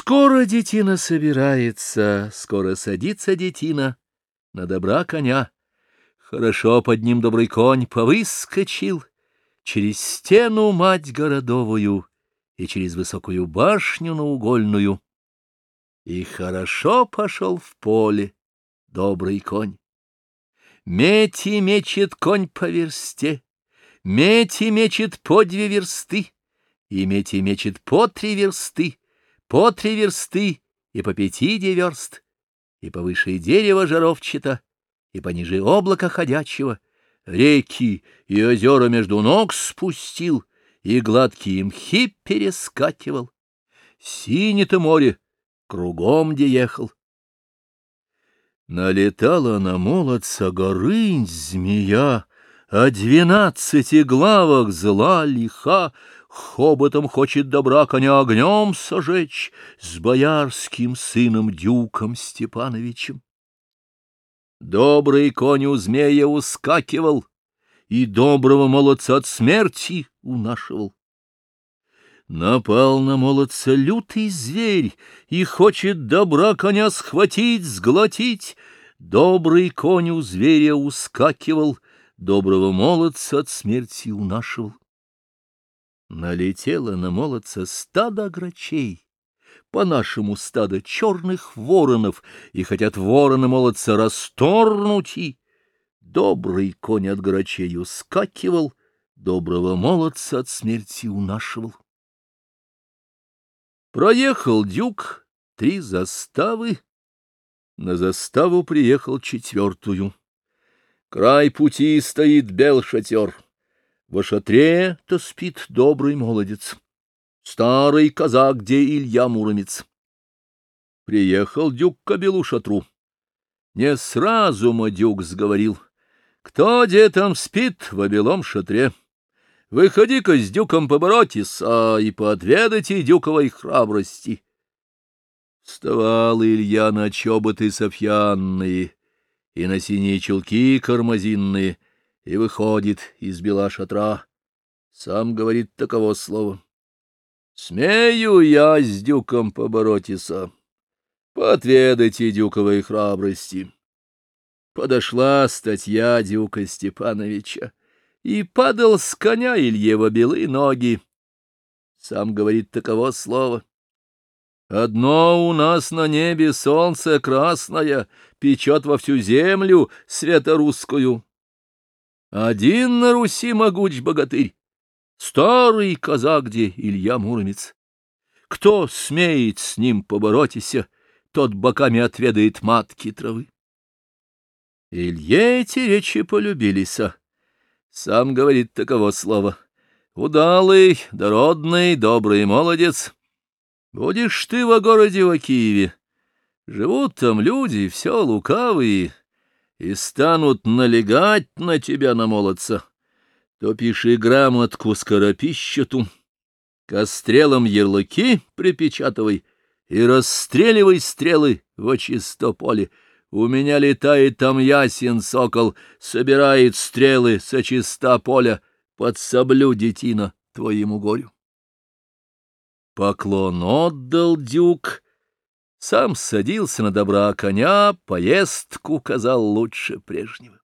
Скоро детина собирается, скоро садится детина на добра коня. Хорошо под ним добрый конь повыскочил через стену мать городовую и через высокую башню наугольную. И хорошо пошел в поле добрый конь. Мети мечет конь по версте, мети мечет по две версты, и мети мечет по три версты, по три версты и по пяти верст, и повыше дерева жаровчато, и пониже облака ходячего, реки и озера между ног спустил, и гладкие мхи перескакивал. Сине-то море кругом где ехал. Налетала на молодца горынь змея, О двенадцати главах зла лиха, Хоботом хочет добра коня огнем сожечь С боярским сыном Дюком Степановичем. Добрый конь у змея ускакивал, И доброго молодца от смерти унашивал. Напал на молодца лютый зверь И хочет добра коня схватить, сглотить. Добрый конь у зверя ускакивал, Доброго молодца от смерти унашивал. Налетело на молодца стадо грачей, по-нашему стадо черных воронов, и хотят вороны молодца расторнуть и... Добрый конь от грачей ускакивал, доброго молодца от смерти унашивал. Проехал дюк три заставы, на заставу приехал четвертую. Край пути стоит бел шатер. Во шатре-то спит добрый молодец, старый казак, где Илья Муромец. Приехал дюк к белу шатру. Не сразу Мадюк сговорил. Кто где там спит в белом шатре? Выходи-ка с дюком поборотись, а и поотведайте дюковой храбрости. Вставал Илья на чоботы софьянные и на синие чулки кармазинные — и выходит из бела шатра. Сам говорит таково слово. Смею я с дюком поборотися, поотведайте дюковой храбрости. Подошла статья дюка Степановича, и падал с коня Ильева белые ноги. Сам говорит таково слово. Одно у нас на небе солнце красное, печет во всю землю светорусскую. Один на Руси могуч богатырь, старый казак, где Илья Муромец. Кто смеет с ним поборотися, тот боками отведает матки травы. Илье эти речи полюбились. Сам говорит таково слово. Удалый, дородный, добрый молодец. Будешь ты во городе во Киеве. Живут там люди, все лукавые, и станут налегать на тебя, на молодца, то пиши грамотку скоропищету, кострелом ярлыки припечатывай и расстреливай стрелы в чисто поле. У меня летает там ясен сокол, собирает стрелы со чиста поля, подсоблю детина твоему горю. Поклон отдал дюк, сам садился на добра коня, поездку казал лучше прежнего.